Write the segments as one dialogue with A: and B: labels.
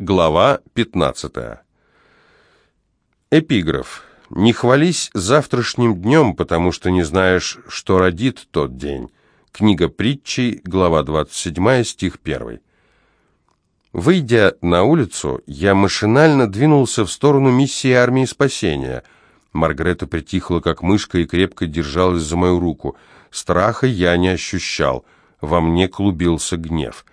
A: Глава 15. Эпиграф. «Не хвались завтрашним днем, потому что не знаешь, что родит тот день». Книга притчей, глава 27, стих 1. Выйдя на улицу, я машинально двинулся в сторону миссии армии спасения. Маргарета притихла, как мышка, и крепко держалась за мою руку. Страха я не ощущал. Во мне клубился гнев.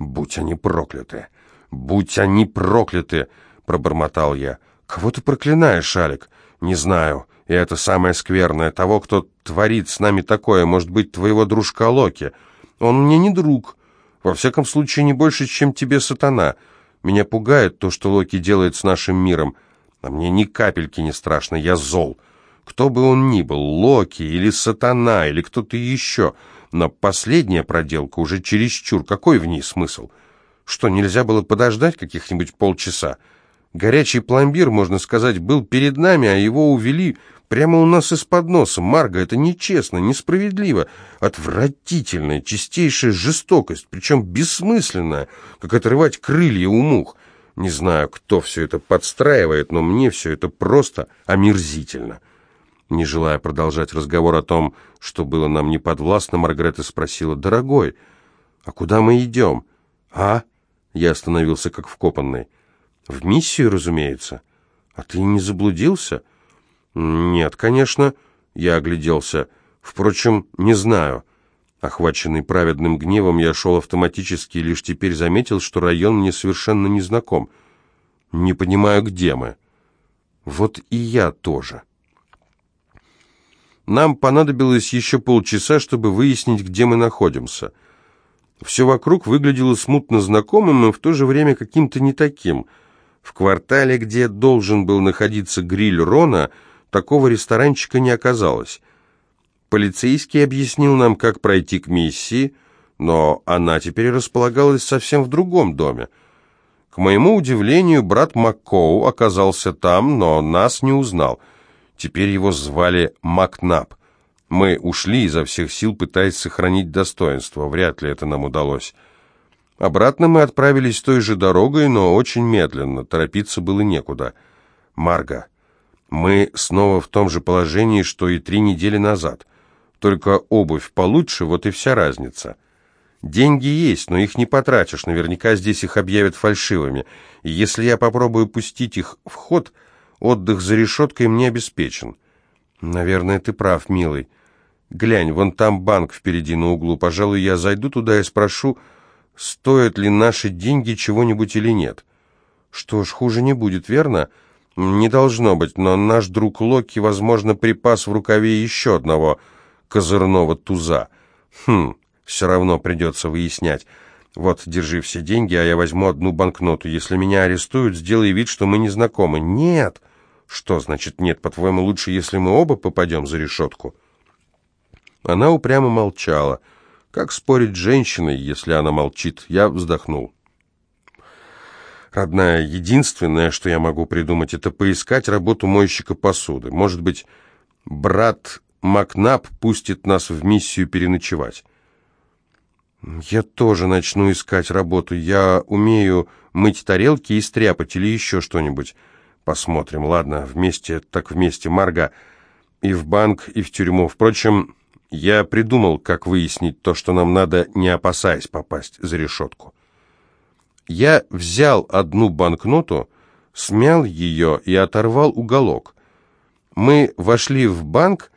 A: «Будь они прокляты!» «Будь они прокляты!» — пробормотал я. «Кого ты проклинаешь, Алик?» «Не знаю. И это самое скверное. Того, кто творит с нами такое, может быть, твоего дружка Локи. Он мне не друг. Во всяком случае, не больше, чем тебе сатана. Меня пугает то, что Локи делает с нашим миром. А мне ни капельки не страшно. Я зол. Кто бы он ни был, Локи или сатана, или кто-то еще. Но последняя проделка уже чересчур. Какой в ней смысл?» Что, нельзя было подождать каких-нибудь полчаса? Горячий пломбир, можно сказать, был перед нами, а его увели прямо у нас из-под носа. Марга, это нечестно, несправедливо, отвратительная, чистейшая жестокость, причем бессмысленная, как отрывать крылья у мух. Не знаю, кто все это подстраивает, но мне все это просто омерзительно. Не желая продолжать разговор о том, что было нам неподвластно, Маргарета спросила, «Дорогой, а куда мы идем?» «А?» Я остановился как вкопанный. «В миссию, разумеется. А ты не заблудился?» «Нет, конечно». Я огляделся. «Впрочем, не знаю». Охваченный праведным гневом, я шел автоматически и лишь теперь заметил, что район мне совершенно не знаком. Не понимаю, где мы. Вот и я тоже. Нам понадобилось еще полчаса, чтобы выяснить, где мы находимся — все вокруг выглядело смутно знакомым и в то же время каким-то не таким. В квартале, где должен был находиться гриль Рона, такого ресторанчика не оказалось. Полицейский объяснил нам, как пройти к миссии, но она теперь располагалась совсем в другом доме. К моему удивлению, брат Маккоу оказался там, но нас не узнал. Теперь его звали Макнап. Мы ушли изо всех сил, пытаясь сохранить достоинство. Вряд ли это нам удалось. Обратно мы отправились той же дорогой, но очень медленно. Торопиться было некуда. Марга, мы снова в том же положении, что и три недели назад. Только обувь получше, вот и вся разница. Деньги есть, но их не потратишь. Наверняка здесь их объявят фальшивыми. И если я попробую пустить их в ход, отдых за решеткой мне обеспечен. Наверное, ты прав, милый. Глянь, вон там банк впереди на углу. Пожалуй, я зайду туда и спрошу, стоят ли наши деньги чего-нибудь или нет. Что ж, хуже не будет, верно? Не должно быть, но наш друг Локи, возможно, припас в рукаве еще одного козырного туза. Хм, все равно придется выяснять. Вот, держи все деньги, а я возьму одну банкноту. Если меня арестуют, сделай вид, что мы не знакомы. Нет! Что значит нет? По-твоему, лучше, если мы оба попадем за решетку?» Она упрямо молчала. Как спорить с женщиной, если она молчит? Я вздохнул. Родная, единственное, что я могу придумать, это поискать работу мойщика посуды. Может быть, брат Макнап пустит нас в миссию переночевать. Я тоже начну искать работу. Я умею мыть тарелки и стряпать или еще что-нибудь. Посмотрим. Ладно, вместе так вместе, Марга. И в банк, и в тюрьму. Впрочем, я придумал, как выяснить то, что нам надо, не опасаясь попасть за решетку. Я взял одну банкноту, смял ее и оторвал уголок. Мы вошли в банк,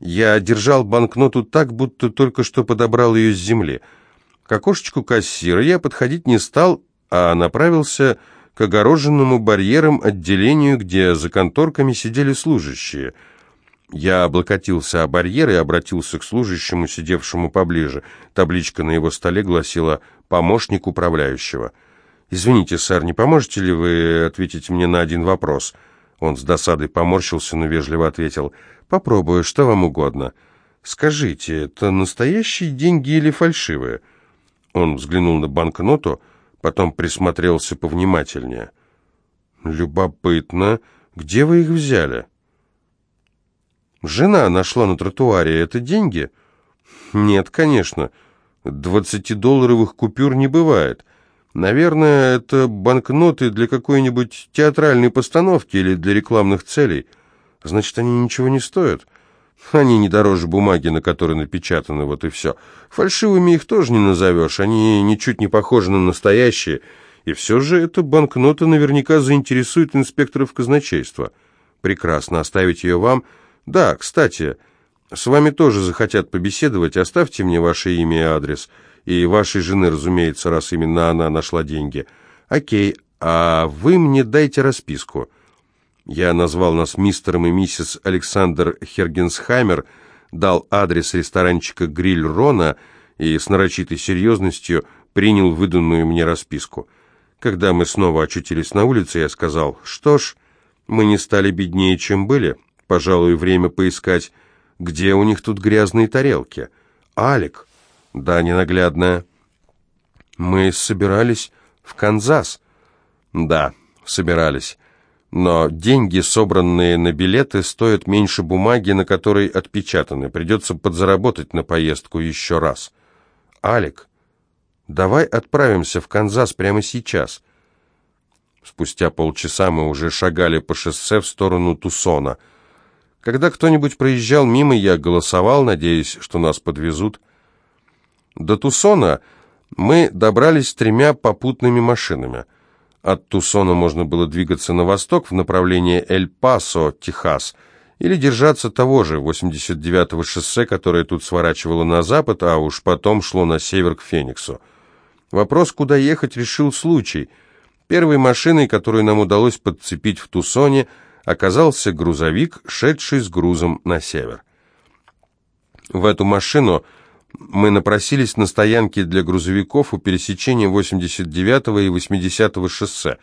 A: я держал банкноту так, будто только что подобрал ее с земли. К окошечку кассира я подходить не стал, а направился к огороженному барьером отделению, где за конторками сидели служащие — я облокотился о барьер и обратился к служащему, сидевшему поближе. Табличка на его столе гласила «Помощник управляющего». «Извините, сэр, не поможете ли вы ответить мне на один вопрос?» Он с досадой поморщился, но вежливо ответил «Попробую, что вам угодно». «Скажите, это настоящие деньги или фальшивые?» Он взглянул на банкноту, потом присмотрелся повнимательнее. «Любопытно. Где вы их взяли?» Жена нашла на тротуаре. Это деньги? Нет, конечно. Двадцатидолларовых купюр не бывает. Наверное, это банкноты для какой-нибудь театральной постановки или для рекламных целей. Значит, они ничего не стоят. Они не дороже бумаги, на которой напечатаны, вот и все. Фальшивыми их тоже не назовешь, они ничуть не похожи на настоящие. И все же эта банкнота наверняка заинтересует инспекторов казначейства. Прекрасно, оставить ее вам? Да, кстати, с вами тоже захотят побеседовать, оставьте мне ваше имя и адрес. И вашей жены, разумеется, раз именно она нашла деньги. Окей, а вы мне дайте расписку. Я назвал нас мистером и миссис Александр Хергенсхаймер, дал адрес ресторанчика «Гриль Рона» и с нарочитой серьезностью принял выданную мне расписку. Когда мы снова очутились на улице, я сказал, что ж, мы не стали беднее, чем были. Пожалуй, время поискать, где у них тут грязные тарелки. Алик, да, ненаглядная. Мы собирались в Канзас. Да, собирались. Но деньги, собранные на билеты, стоят меньше бумаги, на которой отпечатаны. Придется подзаработать на поездку еще раз. Алик, давай отправимся в Канзас прямо сейчас. Спустя полчаса мы уже шагали по шоссе в сторону Тусона. Когда кто-нибудь проезжал мимо, я голосовал, надеясь, что нас подвезут. До Тусона мы добрались тремя попутными машинами. От Тусона можно было двигаться на восток в направлении Эль-Пасо, Техас, или держаться того же 89-го шоссе, которое тут сворачивало на запад, а уж потом шло на север к Фениксу. Вопрос, куда ехать, решил случай. Первой машиной, которую нам удалось подцепить в Тусоне, оказался грузовик, шедший с грузом на север. В эту машину мы напросились на стоянке для грузовиков у пересечения 89-го и 80-го шоссе.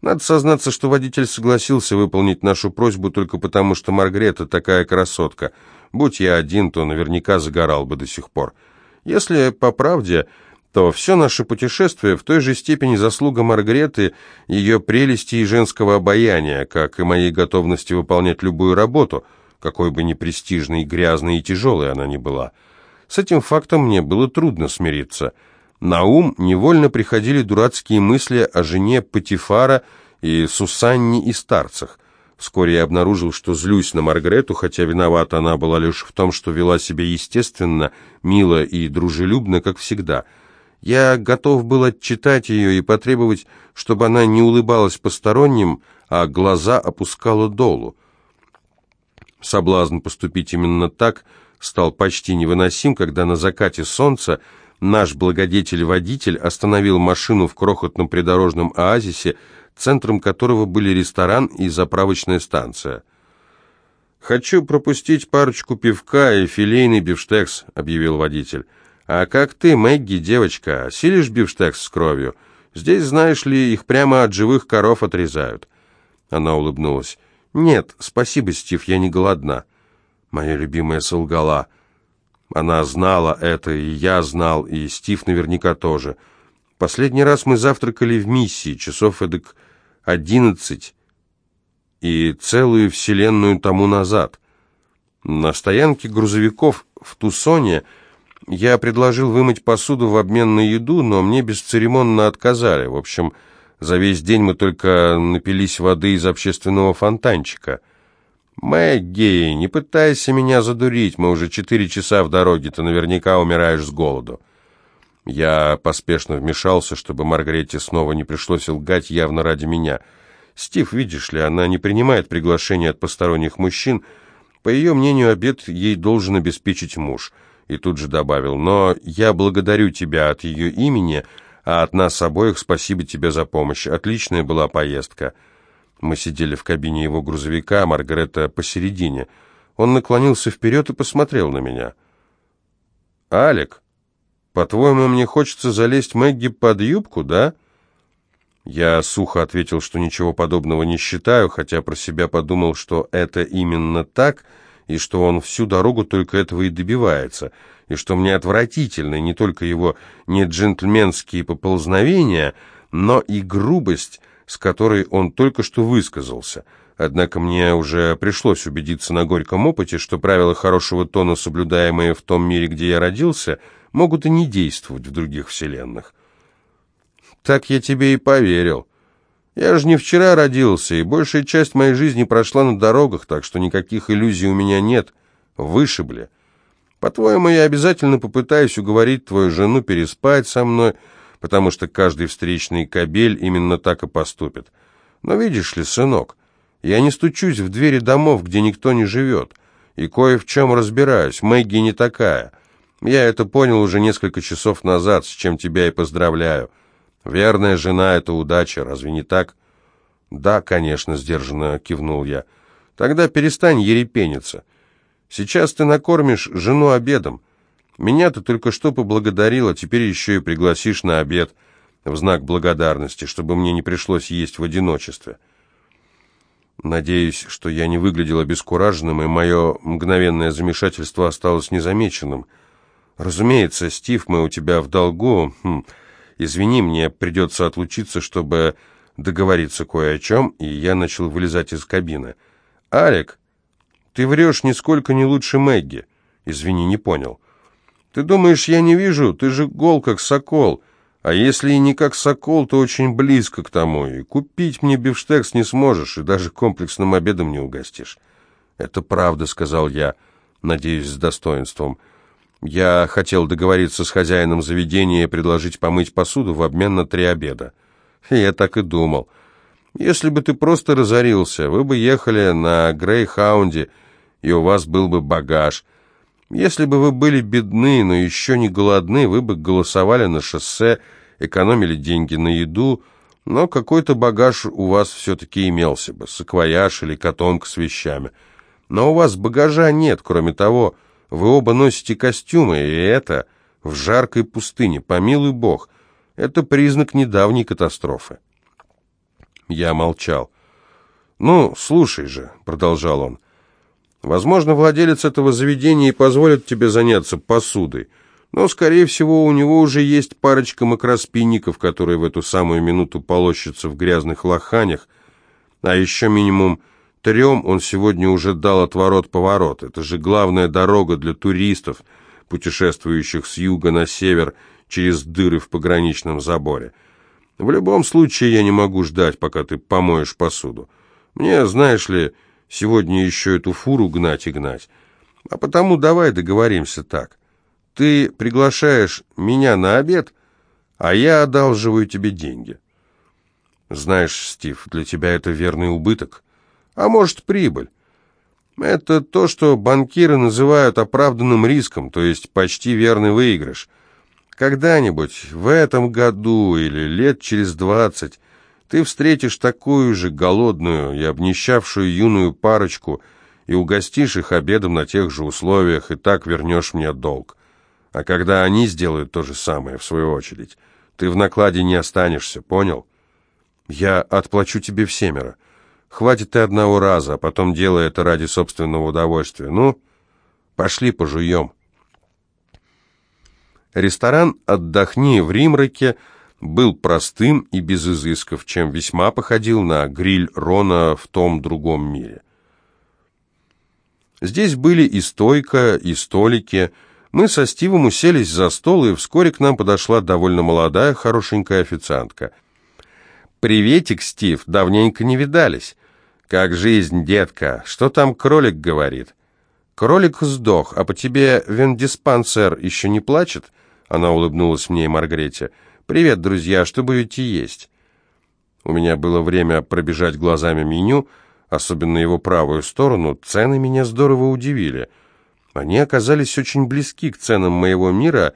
A: Надо сознаться, что водитель согласился выполнить нашу просьбу только потому, что Маргрета такая красотка. Будь я один, то наверняка загорал бы до сих пор. Если по правде, то все наше путешествие в той же степени заслуга Маргреты, ее прелести и женского обаяния, как и моей готовности выполнять любую работу, какой бы ни престижной, грязной и тяжелой она ни была. С этим фактом мне было трудно смириться. На ум невольно приходили дурацкие мысли о жене Патифара и Сусанне и старцах. Вскоре я обнаружил, что злюсь на Маргарету, хотя виновата она была лишь в том, что вела себя естественно, мило и дружелюбно, как всегда. Я готов был отчитать ее и потребовать, чтобы она не улыбалась посторонним, а глаза опускала долу. Соблазн поступить именно так – стал почти невыносим, когда на закате солнца наш благодетель-водитель остановил машину в крохотном придорожном оазисе, центром которого были ресторан и заправочная станция. «Хочу пропустить парочку пивка и филейный бифштекс», — объявил водитель. «А как ты, Мэгги, девочка, осилишь бифштекс с кровью? Здесь, знаешь ли, их прямо от живых коров отрезают». Она улыбнулась. «Нет, спасибо, Стив, я не голодна». Моя любимая солгала. Она знала это, и я знал, и Стив наверняка тоже. Последний раз мы завтракали в миссии, часов эдак одиннадцать, и целую вселенную тому назад. На стоянке грузовиков в Тусоне я предложил вымыть посуду в обмен на еду, но мне бесцеремонно отказали. В общем, за весь день мы только напились воды из общественного фонтанчика — «Мэгги, не пытайся меня задурить, мы уже четыре часа в дороге, ты наверняка умираешь с голоду». Я поспешно вмешался, чтобы Маргарете снова не пришлось лгать явно ради меня. «Стив, видишь ли, она не принимает приглашения от посторонних мужчин. По ее мнению, обед ей должен обеспечить муж». И тут же добавил, «Но я благодарю тебя от ее имени, а от нас обоих спасибо тебе за помощь. Отличная была поездка». Мы сидели в кабине его грузовика, Маргарета посередине. Он наклонился вперед и посмотрел на меня. «Алек, по-твоему, мне хочется залезть Мэгги под юбку, да?» Я сухо ответил, что ничего подобного не считаю, хотя про себя подумал, что это именно так, и что он всю дорогу только этого и добивается, и что мне отвратительны не только его неджентльменские поползновения, но и грубость, с которой он только что высказался. Однако мне уже пришлось убедиться на горьком опыте, что правила хорошего тона, соблюдаемые в том мире, где я родился, могут и не действовать в других вселенных. Так я тебе и поверил. Я же не вчера родился, и большая часть моей жизни прошла на дорогах, так что никаких иллюзий у меня нет. Вышибли. По-твоему, я обязательно попытаюсь уговорить твою жену переспать со мной, потому что каждый встречный кобель именно так и поступит. Но видишь ли, сынок, я не стучусь в двери домов, где никто не живет, и кое в чем разбираюсь. Мэгги не такая. Я это понял уже несколько часов назад, с чем тебя и поздравляю. Верная жена — это удача, разве не так? Да, конечно, сдержанно кивнул я. Тогда перестань ерепениться. Сейчас ты накормишь жену обедом. Меня ты только что поблагодарила, теперь еще и пригласишь на обед в знак благодарности, чтобы мне не пришлось есть в одиночестве. Надеюсь, что я не выглядел обескураженным, и мое мгновенное замешательство осталось незамеченным. Разумеется, Стив, мы у тебя в долгу. Хм. Извини, мне придется отлучиться, чтобы договориться кое о чем, и я начал вылезать из кабины. «Алек, ты врешь нисколько не лучше Мэгги». «Извини, не понял». «Ты думаешь, я не вижу? Ты же гол, как сокол. А если и не как сокол, то очень близко к тому. И купить мне бифштекс не сможешь, и даже комплексным обедом не угостишь». «Это правда», — сказал я, надеюсь, с достоинством. Я хотел договориться с хозяином заведения и предложить помыть посуду в обмен на три обеда. Я так и думал. Если бы ты просто разорился, вы бы ехали на Грейхаунде, и у вас был бы багаж. Если бы вы были бедны, но еще не голодны, вы бы голосовали на шоссе, экономили деньги на еду, но какой-то багаж у вас все-таки имелся бы, саквояж или котомка с вещами. Но у вас багажа нет, кроме того, вы оба носите костюмы, и это в жаркой пустыне, помилуй бог. Это признак недавней катастрофы. Я молчал. «Ну, слушай же», — продолжал он, — «возможно, владелец этого заведения и позволит тебе заняться посудой, но, скорее всего, у него уже есть парочка макроспинников, которые в эту самую минуту полощутся в грязных лоханях, а еще минимум Трем он сегодня уже дал отворот-поворот. Это же главная дорога для туристов, путешествующих с юга на север через дыры в пограничном заборе. В любом случае я не могу ждать, пока ты помоешь посуду. Мне, знаешь ли, сегодня еще эту фуру гнать и гнать. А потому давай договоримся так. Ты приглашаешь меня на обед, а я одалживаю тебе деньги. Знаешь, Стив, для тебя это верный убыток а может прибыль. Это то, что банкиры называют оправданным риском, то есть почти верный выигрыш. Когда-нибудь, в этом году или лет через двадцать, ты встретишь такую же голодную и обнищавшую юную парочку и угостишь их обедом на тех же условиях, и так вернешь мне долг. А когда они сделают то же самое, в свою очередь, ты в накладе не останешься, понял? Я отплачу тебе всемеро. Хватит и одного раза, а потом делай это ради собственного удовольствия. Ну, пошли пожуем. Ресторан «Отдохни» в Римраке был простым и без изысков, чем весьма походил на гриль Рона в том другом мире. Здесь были и стойка, и столики. Мы со Стивом уселись за стол, и вскоре к нам подошла довольно молодая, хорошенькая официантка. «Приветик, Стив, давненько не видались. «Как жизнь, детка? Что там кролик говорит?» «Кролик сдох, а по тебе вендиспансер еще не плачет?» Она улыбнулась мне и Маргрете. «Привет, друзья, что будете есть?» У меня было время пробежать глазами меню, особенно его правую сторону. Цены меня здорово удивили. Они оказались очень близки к ценам моего мира.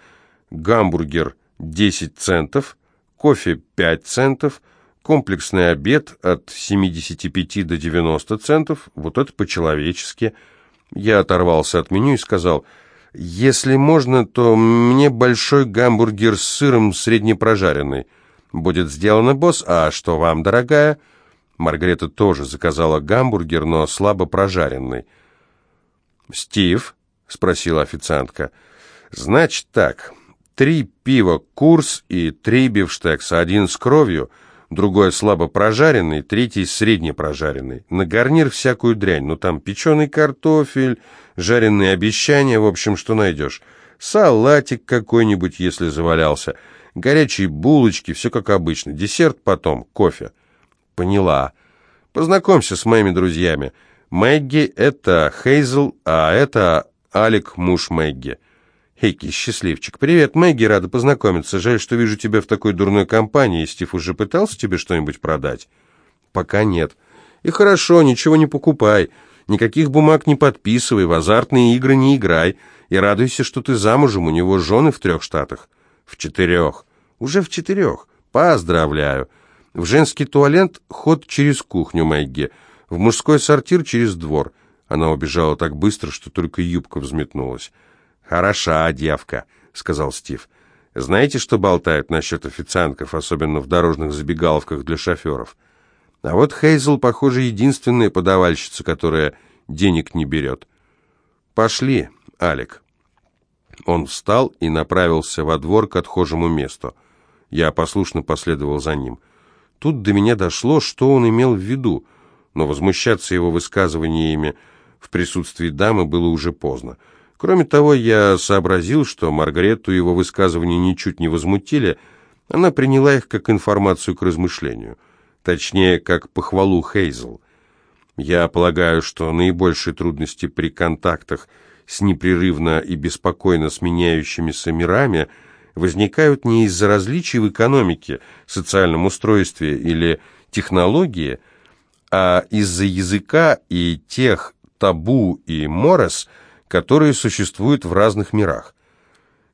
A: Гамбургер 10 центов, кофе 5 центов – Комплексный обед от 75 до 90 центов, вот это по-человечески. Я оторвался от меню и сказал, «Если можно, то мне большой гамбургер с сыром среднепрожаренный. Будет сделано, босс. А что вам, дорогая?» Маргарета тоже заказала гамбургер, но слабо прожаренный. «Стив?» — спросила официантка. «Значит так, три пива курс и три бифштекса, один с кровью» другой слабо прожаренный, третий средне прожаренный. На гарнир всякую дрянь, ну там печеный картофель, жареные обещания, в общем, что найдешь. Салатик какой-нибудь, если завалялся. Горячие булочки, все как обычно. Десерт потом, кофе. Поняла. Познакомься с моими друзьями. Мэгги — это Хейзел, а это Алик, муж Мэгги. Хейки, счастливчик. Привет, Мэгги, рада познакомиться. Жаль, что вижу тебя в такой дурной компании. Стив уже пытался тебе что-нибудь продать? Пока нет. И хорошо, ничего не покупай. Никаких бумаг не подписывай, в азартные игры не играй. И радуйся, что ты замужем, у него жены в трех штатах. В четырех. Уже в четырех. Поздравляю. В женский туалет ход через кухню Мэгги. В мужской сортир через двор. Она убежала так быстро, что только юбка взметнулась. «Хороша девка», — сказал Стив. «Знаете, что болтают насчет официантков, особенно в дорожных забегаловках для шоферов? А вот Хейзел, похоже, единственная подавальщица, которая денег не берет. Пошли, Алик». Он встал и направился во двор к отхожему месту. Я послушно последовал за ним. Тут до меня дошло, что он имел в виду, но возмущаться его высказываниями в присутствии дамы было уже поздно. Кроме того, я сообразил, что Маргарету его высказывания ничуть не возмутили, она приняла их как информацию к размышлению, точнее, как похвалу Хейзел. Я полагаю, что наибольшие трудности при контактах с непрерывно и беспокойно сменяющимися мирами возникают не из-за различий в экономике, социальном устройстве или технологии, а из-за языка и тех табу и морос – которые существуют в разных мирах.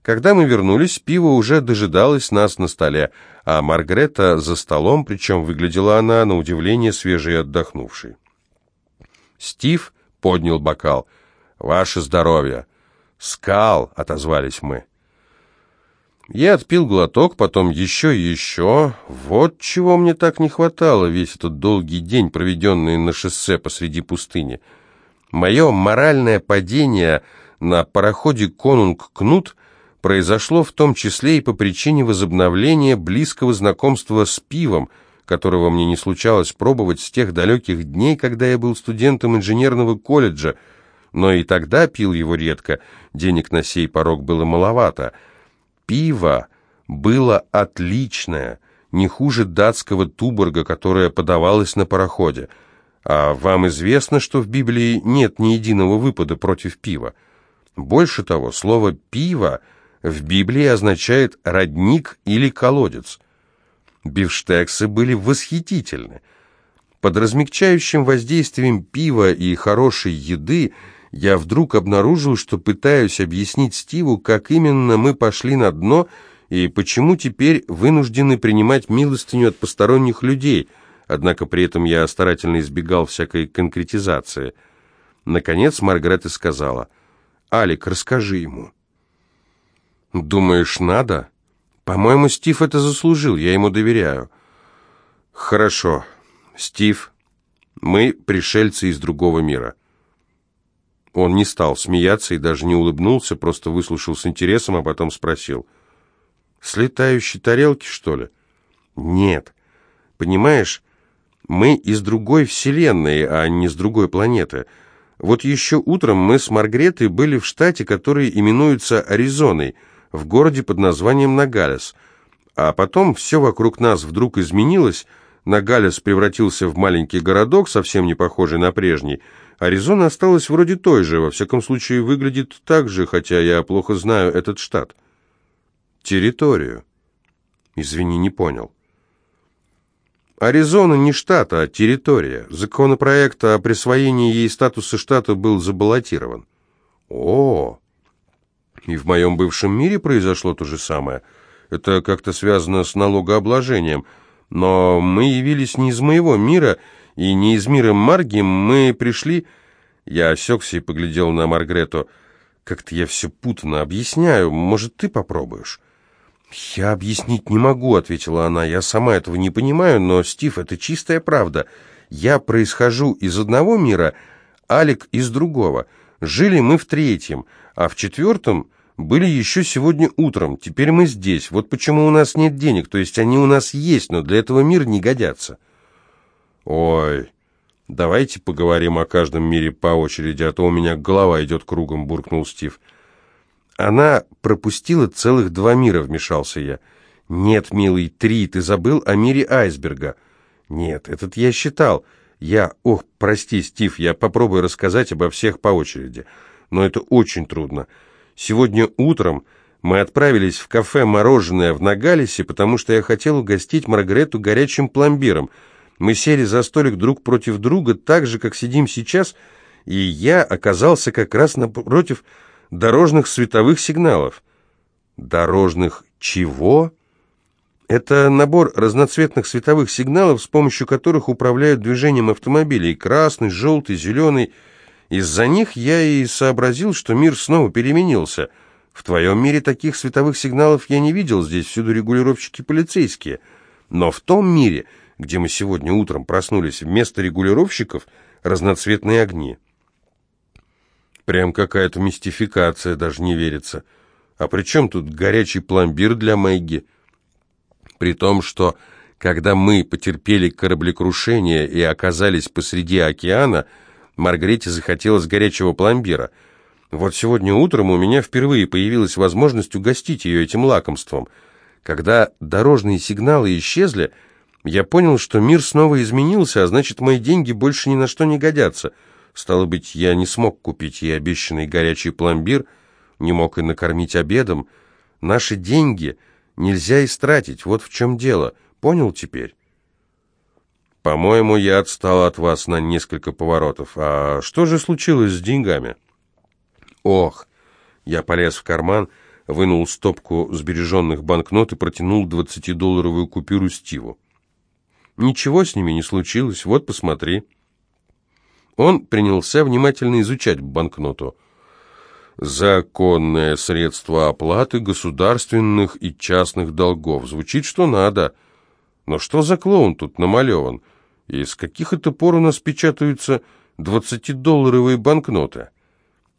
A: Когда мы вернулись, пиво уже дожидалось нас на столе, а Маргарета за столом, причем выглядела она, на удивление, свежей и отдохнувшей. Стив поднял бокал. «Ваше здоровье!» «Скал!» — отозвались мы. Я отпил глоток, потом еще и еще. Вот чего мне так не хватало весь этот долгий день, проведенный на шоссе посреди пустыни — Мое моральное падение на пароходе «Конунг Кнут» произошло в том числе и по причине возобновления близкого знакомства с пивом, которого мне не случалось пробовать с тех далеких дней, когда я был студентом инженерного колледжа, но и тогда пил его редко, денег на сей порог было маловато. Пиво было отличное, не хуже датского туборга, которое подавалось на пароходе – а вам известно, что в Библии нет ни единого выпада против пива. Больше того, слово «пиво» в Библии означает «родник» или «колодец». Бифштексы были восхитительны. Под размягчающим воздействием пива и хорошей еды я вдруг обнаружил, что пытаюсь объяснить Стиву, как именно мы пошли на дно и почему теперь вынуждены принимать милостыню от посторонних людей – однако при этом я старательно избегал всякой конкретизации. Наконец Маргарета сказала, «Алик, расскажи ему». «Думаешь, надо?» «По-моему, Стив это заслужил, я ему доверяю». «Хорошо. Стив, мы пришельцы из другого мира». Он не стал смеяться и даже не улыбнулся, просто выслушал с интересом, а потом спросил. «С летающей тарелки, что ли?» «Нет. Понимаешь, мы из другой вселенной, а не с другой планеты. Вот еще утром мы с Маргретой были в штате, который именуется Аризоной, в городе под названием Нагалес. А потом все вокруг нас вдруг изменилось, Нагалес превратился в маленький городок, совсем не похожий на прежний. Аризона осталась вроде той же, во всяком случае выглядит так же, хотя я плохо знаю этот штат. Территорию. Извини, не понял. Аризона не штат, а территория. Законопроект о присвоении ей статуса штата был забаллотирован. О, и в моем бывшем мире произошло то же самое. Это как-то связано с налогообложением. Но мы явились не из моего мира, и не из мира Марги, мы пришли... Я осекся и поглядел на Маргрету. Как-то я все путано объясняю. Может, ты попробуешь? «Я объяснить не могу», — ответила она. «Я сама этого не понимаю, но, Стив, это чистая правда. Я происхожу из одного мира, Алик из другого. Жили мы в третьем, а в четвертом были еще сегодня утром. Теперь мы здесь. Вот почему у нас нет денег. То есть они у нас есть, но для этого мира не годятся». «Ой, давайте поговорим о каждом мире по очереди, а то у меня голова идет кругом», — буркнул Стив. «Стив». Она пропустила целых два мира, вмешался я. Нет, милый, три. Ты забыл о мире айсберга. Нет, этот я считал. Я... Ох, прости, Стив, я попробую рассказать обо всех по очереди. Но это очень трудно. Сегодня утром мы отправились в кафе «Мороженое» в Нагалисе, потому что я хотел угостить Маргарету горячим пломбиром. Мы сели за столик друг против друга, так же, как сидим сейчас, и я оказался как раз напротив дорожных световых сигналов. Дорожных чего? Это набор разноцветных световых сигналов, с помощью которых управляют движением автомобилей. Красный, желтый, зеленый. Из-за них я и сообразил, что мир снова переменился — в твоем мире таких световых сигналов я не видел, здесь всюду регулировщики полицейские. Но в том мире, где мы сегодня утром проснулись, вместо регулировщиков разноцветные огни. Прям какая-то мистификация, даже не верится. А при чем тут горячий пломбир для Мэгги? При том, что когда мы потерпели кораблекрушение и оказались посреди океана, Маргарите захотелось горячего пломбира — вот сегодня утром у меня впервые появилась возможность угостить ее этим лакомством. Когда дорожные сигналы исчезли, я понял, что мир снова изменился, а значит, мои деньги больше ни на что не годятся. Стало быть, я не смог купить ей обещанный горячий пломбир, не мог и накормить обедом. Наши деньги нельзя истратить, вот в чем дело. Понял теперь? По-моему, я отстал от вас на несколько поворотов. А что же случилось с деньгами?» Ох! Я полез в карман, вынул стопку сбереженных банкнот и протянул двадцатидолларовую купюру Стиву. Ничего с ними не случилось, вот посмотри. Он принялся внимательно изучать банкноту. Законное средство оплаты государственных и частных долгов. Звучит, что надо. Но что за клоун тут намалеван? И с каких это пор у нас печатаются двадцатидолларовые банкноты?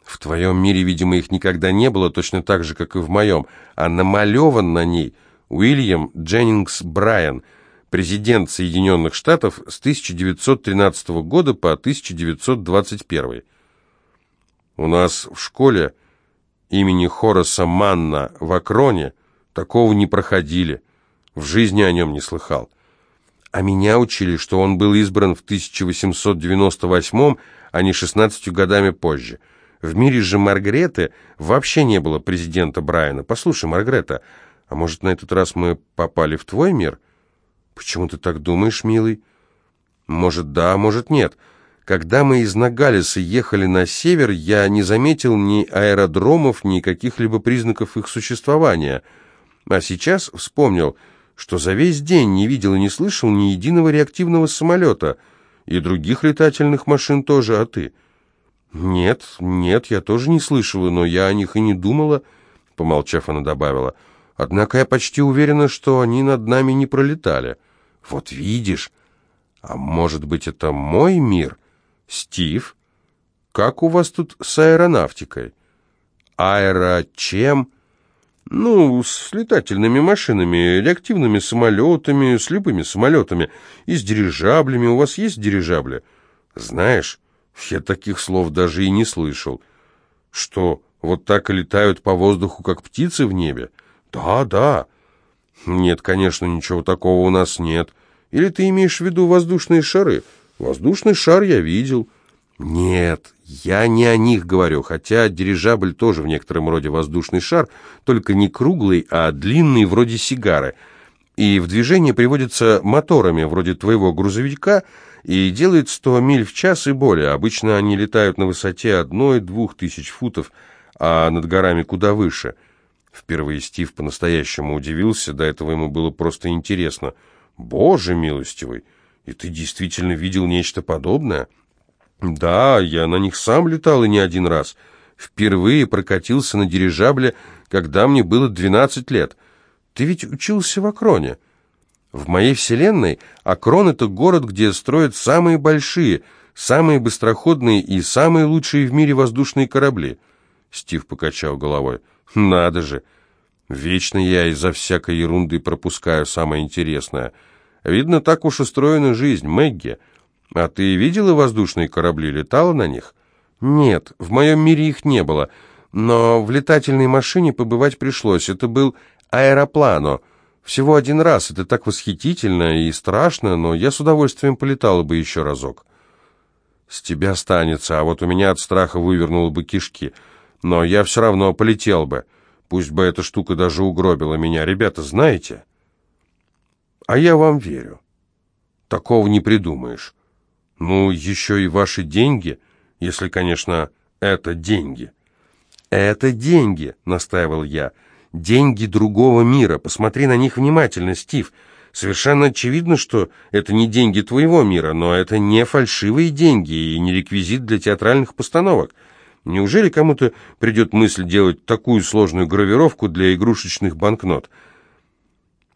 A: В твоем мире, видимо, их никогда не было, точно так же, как и в моем, а намалеван на ней Уильям Дженнингс Брайан, президент Соединенных Штатов с 1913 года по 1921. У нас в школе имени Хораса Манна в Акроне такого не проходили, в жизни о нем не слыхал. А меня учили, что он был избран в 1898, а не 16 годами позже – в мире же Маргареты вообще не было президента Брайана. Послушай, Маргарета, а может, на этот раз мы попали в твой мир? Почему ты так думаешь, милый? Может, да, может, нет. Когда мы из Нагалиса ехали на север, я не заметил ни аэродромов, ни каких-либо признаков их существования. А сейчас вспомнил, что за весь день не видел и не слышал ни единого реактивного самолета, и других летательных машин тоже, а ты... «Нет, нет, я тоже не слышала, но я о них и не думала», — помолчав, она добавила. «Однако я почти уверена, что они над нами не пролетали». «Вот видишь, а может быть, это мой мир? Стив, как у вас тут с аэронавтикой?» «Аэро чем?» «Ну, с летательными машинами, реактивными самолетами, с любыми самолетами и с дирижаблями. У вас есть дирижабли?» «Знаешь...» Я таких слов даже и не слышал. Что, вот так и летают по воздуху, как птицы в небе? Да, да. Нет, конечно, ничего такого у нас нет. Или ты имеешь в виду воздушные шары? Воздушный шар я видел. Нет, я не о них говорю, хотя дирижабль тоже в некотором роде воздушный шар, только не круглый, а длинный, вроде сигары. И в движение приводится моторами, вроде твоего грузовика, и делает 100 миль в час и более. Обычно они летают на высоте одной-двух тысяч футов, а над горами куда выше. Впервые Стив по-настоящему удивился, до этого ему было просто интересно. «Боже милостивый, и ты действительно видел нечто подобное?» «Да, я на них сам летал и не один раз. Впервые прокатился на дирижабле, когда мне было 12 лет. Ты ведь учился в Акроне?» В моей вселенной Акрон — это город, где строят самые большие, самые быстроходные и самые лучшие в мире воздушные корабли. Стив покачал головой. Надо же! Вечно я из-за всякой ерунды пропускаю самое интересное. Видно, так уж устроена жизнь, Мэгги. А ты видела воздушные корабли, летала на них? Нет, в моем мире их не было. Но в летательной машине побывать пришлось. Это был аэроплано — Всего один раз. Это так восхитительно и страшно, но я с удовольствием полетала бы еще разок. С тебя останется, а вот у меня от страха вывернуло бы кишки. Но я все равно полетел бы. Пусть бы эта штука даже угробила меня. Ребята, знаете? А я вам верю. Такого не придумаешь. Ну, еще и ваши деньги, если, конечно, это деньги. Это деньги, настаивал я. Деньги другого мира. Посмотри на них внимательно, Стив. Совершенно очевидно, что это не деньги твоего мира, но это не фальшивые деньги и не реквизит для театральных постановок. Неужели кому-то придет мысль делать такую сложную гравировку для игрушечных банкнот?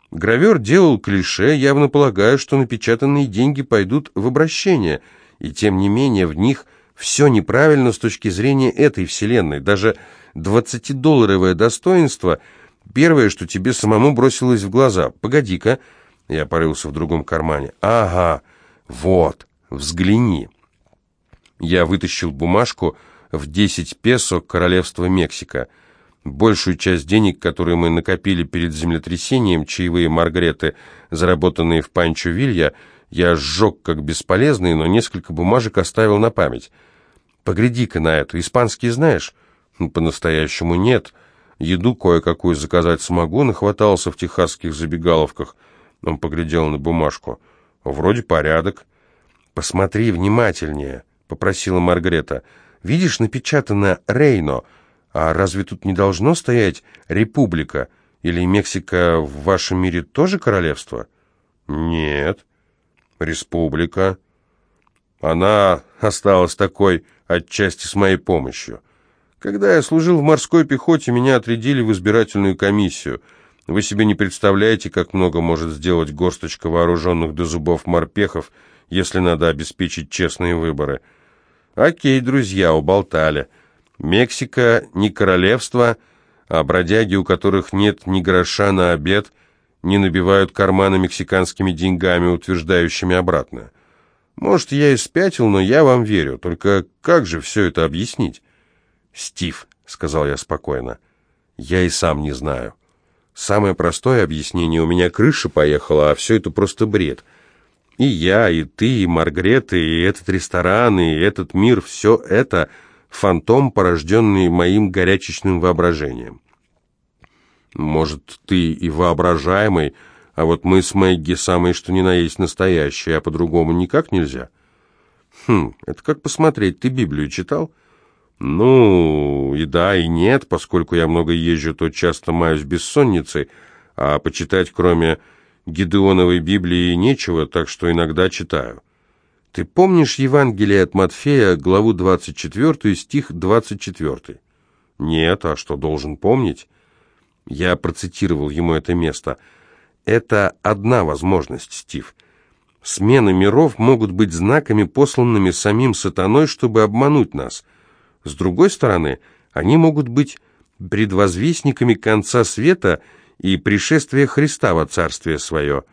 A: Гравер делал клише, явно полагая, что напечатанные деньги пойдут в обращение, и тем не менее в них все неправильно с точки зрения этой вселенной. Даже 20-долларовое достоинство – первое, что тебе самому бросилось в глаза. «Погоди-ка», – я порылся в другом кармане. «Ага, вот, взгляни». Я вытащил бумажку в 10 песо Королевства Мексика. Большую часть денег, которые мы накопили перед землетрясением, чаевые Маргареты, заработанные в Панчо Вилья, я сжег как бесполезные, но несколько бумажек оставил на память. «Погляди-ка на эту, испанский знаешь?» По-настоящему нет. Еду кое-какую заказать смогу, нахватался в техасских забегаловках. Он поглядел на бумажку. Вроде порядок. Посмотри внимательнее, попросила Маргарета. Видишь, напечатано «Рейно». А разве тут не должно стоять «Республика»? Или Мексика в вашем мире тоже королевство? Нет. Республика. Она осталась такой отчасти с моей помощью. Когда я служил в морской пехоте, меня отрядили в избирательную комиссию. Вы себе не представляете, как много может сделать горсточка вооруженных до зубов морпехов, если надо обеспечить честные выборы. Окей, друзья, уболтали. Мексика не королевство, а бродяги, у которых нет ни гроша на обед, не набивают карманы мексиканскими деньгами, утверждающими обратно. Может, я и спятил, но я вам верю. Только как же все это объяснить? «Стив», — сказал я спокойно, — «я и сам не знаю. Самое простое объяснение, у меня крыша поехала, а все это просто бред. И я, и ты, и Маргарета, и этот ресторан, и этот мир, все это фантом, порожденный моим горячечным воображением. Может, ты и воображаемый, а вот мы с Мэгги самые что ни на есть настоящие, а по-другому никак нельзя. Хм, это как посмотреть, ты Библию читал?» Ну, и да, и нет, поскольку я много езжу, то часто маюсь бессонницей, а почитать кроме Гидеоновой Библии нечего, так что иногда читаю. Ты помнишь Евангелие от Матфея, главу 24, стих 24? Нет, а что должен помнить? Я процитировал ему это место. Это одна возможность, Стив. Смены миров могут быть знаками, посланными самим сатаной, чтобы обмануть нас – с другой стороны, они могут быть предвозвестниками конца света и пришествия Христа во Царствие Свое.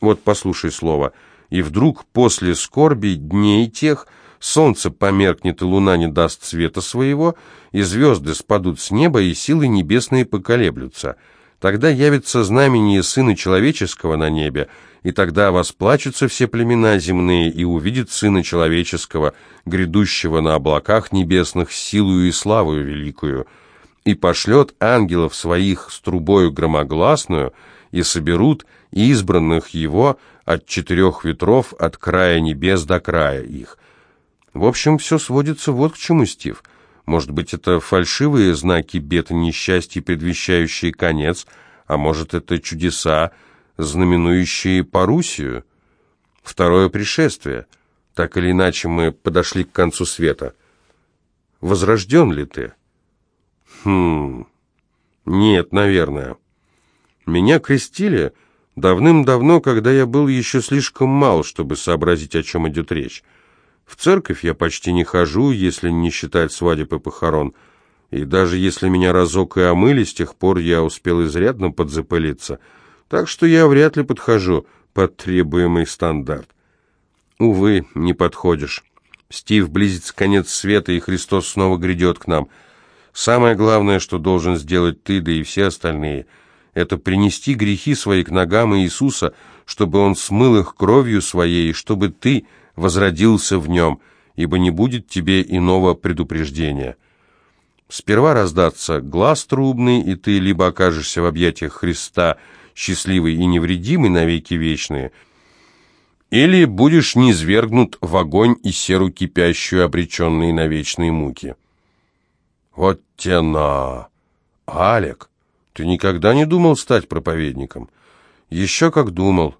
A: Вот послушай слово. «И вдруг после скорби дней тех солнце померкнет, и луна не даст света своего, и звезды спадут с неба, и силы небесные поколеблются». Тогда явится знамение Сына Человеческого на небе, и тогда восплачутся все племена земные, и увидят Сына Человеческого, грядущего на облаках небесных, силою и славою великую, и пошлет ангелов своих с трубою громогласную, и соберут избранных его от четырех ветров, от края небес до края их. В общем, все сводится вот к чему, Стив – может быть, это фальшивые знаки бед и несчастья, предвещающие конец, а может, это чудеса, знаменующие Парусию? Второе пришествие. Так или иначе, мы подошли к концу света. Возрожден ли ты? Хм... Нет, наверное. Меня крестили давным-давно, когда я был еще слишком мал, чтобы сообразить, о чем идет речь. В церковь я почти не хожу, если не считать свадеб и похорон. И даже если меня разок и омыли, с тех пор я успел изрядно подзапылиться. Так что я вряд ли подхожу под требуемый стандарт. Увы, не подходишь. Стив, близится конец света, и Христос снова грядет к нам. Самое главное, что должен сделать ты, да и все остальные, это принести грехи свои к ногам Иисуса, чтобы Он смыл их кровью Своей, и чтобы ты возродился в Нем, ибо не будет тебе иного предупреждения. Сперва раздаться глаз трубный, и ты либо окажешься в объятиях Христа, счастливый и невредимый навеки вечные, или будешь низвергнут в огонь и серу кипящую, обреченный на вечные муки. Вот тена! Алек, ты никогда не думал стать проповедником? Еще как думал.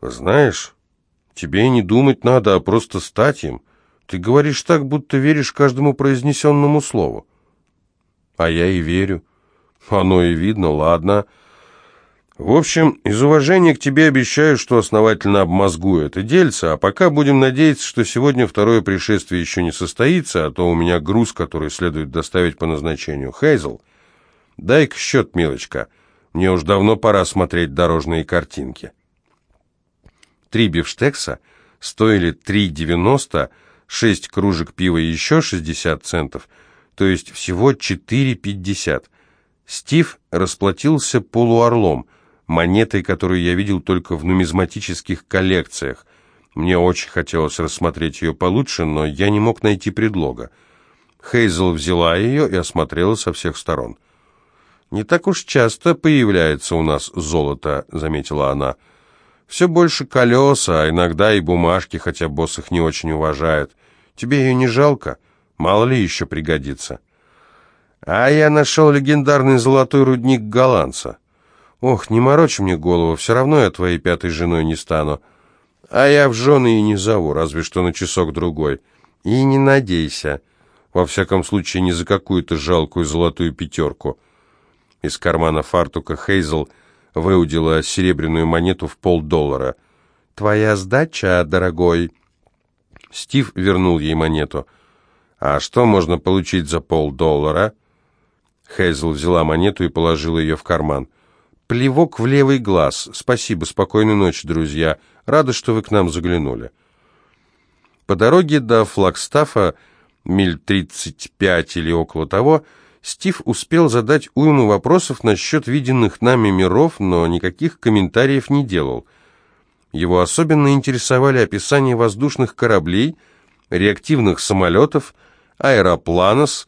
A: Знаешь, тебе и не думать надо, а просто стать им. Ты говоришь так, будто веришь каждому произнесенному слову. А я и верю. Оно и видно, ладно. В общем, из уважения к тебе обещаю, что основательно обмозгую это дельце, а пока будем надеяться, что сегодня второе пришествие еще не состоится, а то у меня груз, который следует доставить по назначению. Хейзл, дай-ка счет, милочка. Мне уж давно пора смотреть дорожные картинки. Три бифштекса стоили 3,90, шесть кружек пива еще 60 центов, то есть всего 4,50. Стив расплатился полуорлом – монетой, которую я видел только в нумизматических коллекциях. Мне очень хотелось рассмотреть ее получше, но я не мог найти предлога. Хейзел взяла ее и осмотрела со всех сторон. «Не так уж часто появляется у нас золото», — заметила она. «Все больше колеса, а иногда и бумажки, хотя босс их не очень уважает. Тебе ее не жалко? Мало ли еще пригодится». «А я нашел легендарный золотой рудник голландца». «Ох, не морочь мне голову, все равно я твоей пятой женой не стану. А я в жены и не зову, разве что на часок-другой. И не надейся. Во всяком случае, не за какую-то жалкую золотую пятерку». Из кармана фартука Хейзел выудила серебряную монету в полдоллара. «Твоя сдача, дорогой». Стив вернул ей монету. «А что можно получить за полдоллара?» Хейзел взяла монету и положила ее в карман. Плевок в левый глаз. Спасибо, спокойной ночи, друзья. Рада, что вы к нам заглянули. По дороге до Флагстафа, миль 35 или около того, Стив успел задать уйму вопросов насчет виденных нами миров, но никаких комментариев не делал. Его особенно интересовали описания воздушных кораблей, реактивных самолетов, аэропланос,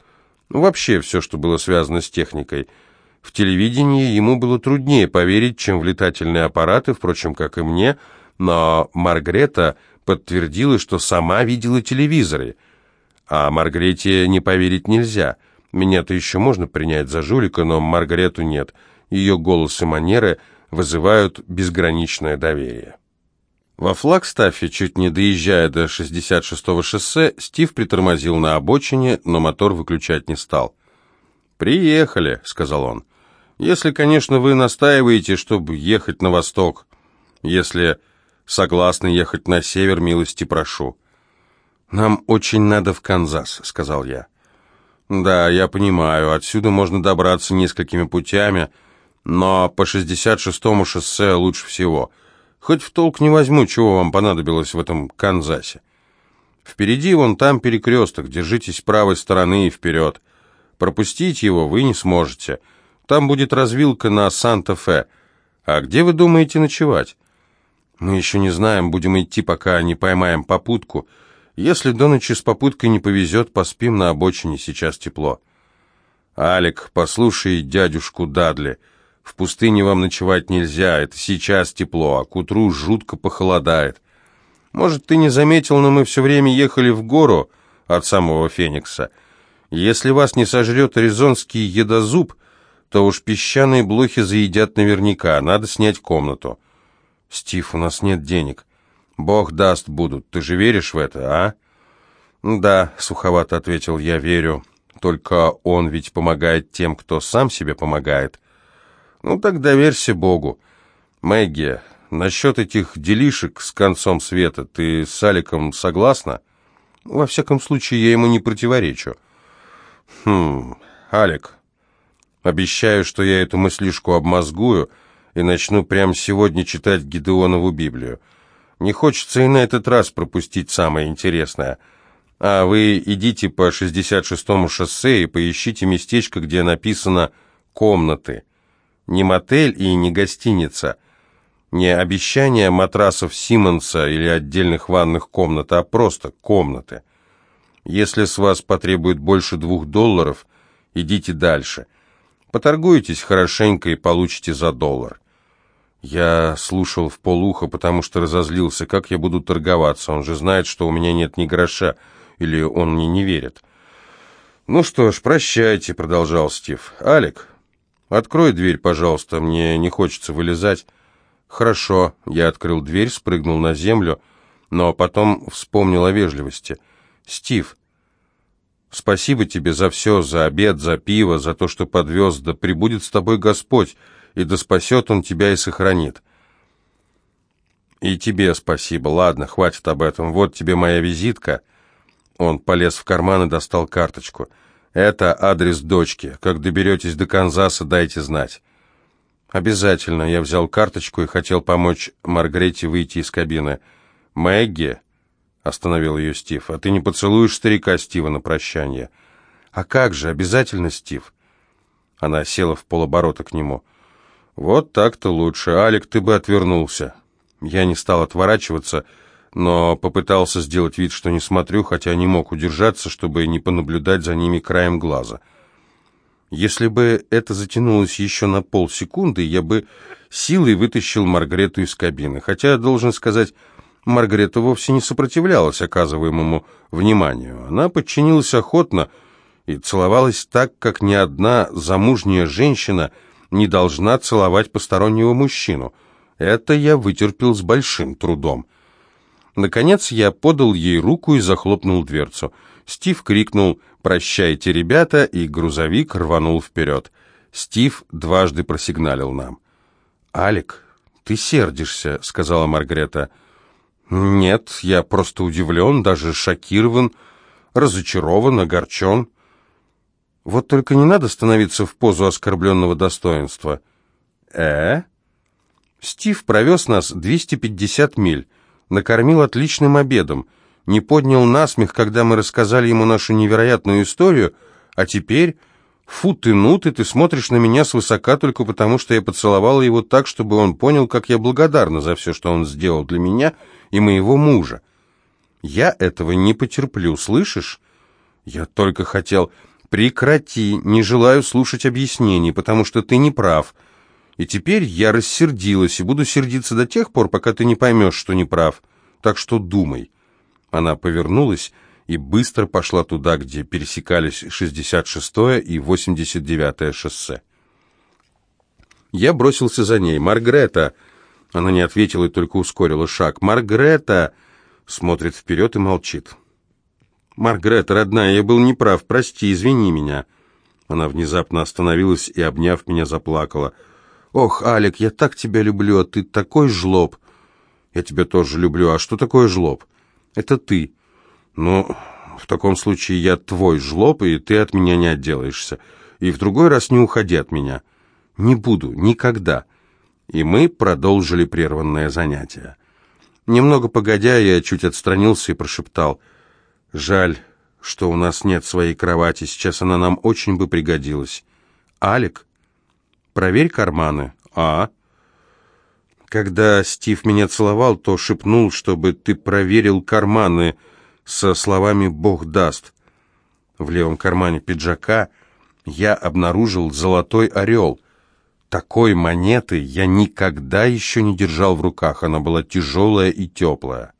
A: вообще все, что было связано с техникой – в телевидении ему было труднее поверить, чем в летательные аппараты, впрочем, как и мне, но Маргрета подтвердила, что сама видела телевизоры. А Маргрете не поверить нельзя. Меня-то еще можно принять за жулика, но Маргарету нет. Ее голос и манеры вызывают безграничное доверие. Во Флагстафе, чуть не доезжая до 66-го шоссе, Стив притормозил на обочине, но мотор выключать не стал. «Приехали», — сказал он. Если, конечно, вы настаиваете, чтобы ехать на восток. Если согласны ехать на север, милости прошу. Нам очень надо в Канзас, сказал я. Да, я понимаю, отсюда можно добраться несколькими путями, но по 66-му шоссе лучше всего. Хоть в толк не возьму, чего вам понадобилось в этом Канзасе. Впереди вон там перекресток, держитесь правой стороны и вперед. Пропустить его вы не сможете. Там будет развилка на Санта-Фе. А где вы думаете ночевать? Мы еще не знаем, будем идти, пока не поймаем попутку. Если до ночи с попуткой не повезет, поспим на обочине, сейчас тепло. Алик, послушай дядюшку Дадли. В пустыне вам ночевать нельзя, это сейчас тепло, а к утру жутко похолодает. Может, ты не заметил, но мы все время ехали в гору от самого Феникса. Если вас не сожрет аризонский едозуб, то уж песчаные блохи заедят наверняка. Надо снять комнату. Стив, у нас нет денег. Бог даст будут. Ты же веришь в это, а? Да, суховато ответил я, верю. Только он ведь помогает тем, кто сам себе помогает. Ну так доверься Богу. Мэгги, насчет этих делишек с концом света, ты с Аликом согласна? Во всяком случае, я ему не противоречу. Хм, Алик, Обещаю, что я эту мыслишку обмозгую и начну прямо сегодня читать Гидеонову Библию. Не хочется и на этот раз пропустить самое интересное. А вы идите по 66-му шоссе и поищите местечко, где написано «комнаты». Не мотель и не гостиница. Не обещание матрасов Симмонса или отдельных ванных комнат, а просто комнаты. Если с вас потребует больше двух долларов, идите дальше. Поторгуйтесь хорошенько и получите за доллар. Я слушал в полуха, потому что разозлился. Как я буду торговаться? Он же знает, что у меня нет ни гроша. Или он мне не верит? «Ну что ж, прощайте», — продолжал Стив. «Алик, открой дверь, пожалуйста, мне не хочется вылезать». «Хорошо». Я открыл дверь, спрыгнул на землю, но потом вспомнил о вежливости. «Стив, спасибо тебе за все, за обед, за пиво, за то, что подвез. Да прибудет с тобой Господь, и да спасет Он тебя и сохранит». «И тебе спасибо. Ладно, хватит об этом. Вот тебе моя визитка». Он полез в карман и достал карточку. «Это адрес дочки. Как доберетесь до Канзаса, дайте знать». «Обязательно». Я взял карточку и хотел помочь Маргарете выйти из кабины. «Мэгги?» — остановил ее Стив. «А ты не поцелуешь старика Стива на прощание?» «А как же? Обязательно, Стив?» Она села в полоборота к нему. «Вот так-то лучше. Алик, ты бы отвернулся». Я не стал отворачиваться, — но попытался сделать вид, что не смотрю, хотя не мог удержаться, чтобы не понаблюдать за ними краем глаза. Если бы это затянулось еще на полсекунды, я бы силой вытащил Маргарету из кабины, хотя, должен сказать, Маргарета вовсе не сопротивлялась оказываемому вниманию. Она подчинилась охотно и целовалась так, как ни одна замужняя женщина не должна целовать постороннего мужчину. Это я вытерпел с большим трудом. Наконец я подал ей руку и захлопнул дверцу. Стив крикнул «Прощайте, ребята!» и грузовик рванул вперед. Стив дважды просигналил нам. «Алик, ты сердишься», — сказала Маргарета. «Нет, я просто удивлен, даже шокирован, разочарован, огорчен. Вот только не надо становиться в позу оскорбленного достоинства». «Э?» Стив провез нас 250 миль накормил отличным обедом, не поднял насмех, когда мы рассказали ему нашу невероятную историю, а теперь... Фу ты, ну ты, ты смотришь на меня свысока только потому, что я поцеловала его так, чтобы он понял, как я благодарна за все, что он сделал для меня и моего мужа. Я этого не потерплю, слышишь? Я только хотел... Прекрати, не желаю слушать объяснений, потому что ты не прав. И теперь я рассердилась и буду сердиться до тех пор, пока ты не поймешь, что не прав. Так что думай». Она повернулась и быстро пошла туда, где пересекались 66-е и 89-е шоссе. Я бросился за ней. «Маргрета!» Она не ответила и только ускорила шаг. «Маргрета!» Смотрит вперед и молчит. «Маргрета, родная, я был неправ. Прости, извини меня». Она внезапно остановилась и, обняв меня, заплакала. «Ох, Алик, я так тебя люблю, а ты такой жлоб!» «Я тебя тоже люблю. А что такое жлоб?» «Это ты». «Ну, в таком случае я твой жлоб, и ты от меня не отделаешься. И в другой раз не уходи от меня». «Не буду. Никогда». И мы продолжили прерванное занятие. Немного погодя, я чуть отстранился и прошептал. «Жаль, что у нас нет своей кровати. Сейчас она нам очень бы пригодилась». «Алик?» Проверь карманы. А? Когда Стив меня целовал, то шепнул, чтобы ты проверил карманы со словами «Бог даст». В левом кармане пиджака я обнаружил золотой орел. Такой монеты я никогда еще не держал в руках, она была тяжелая и теплая.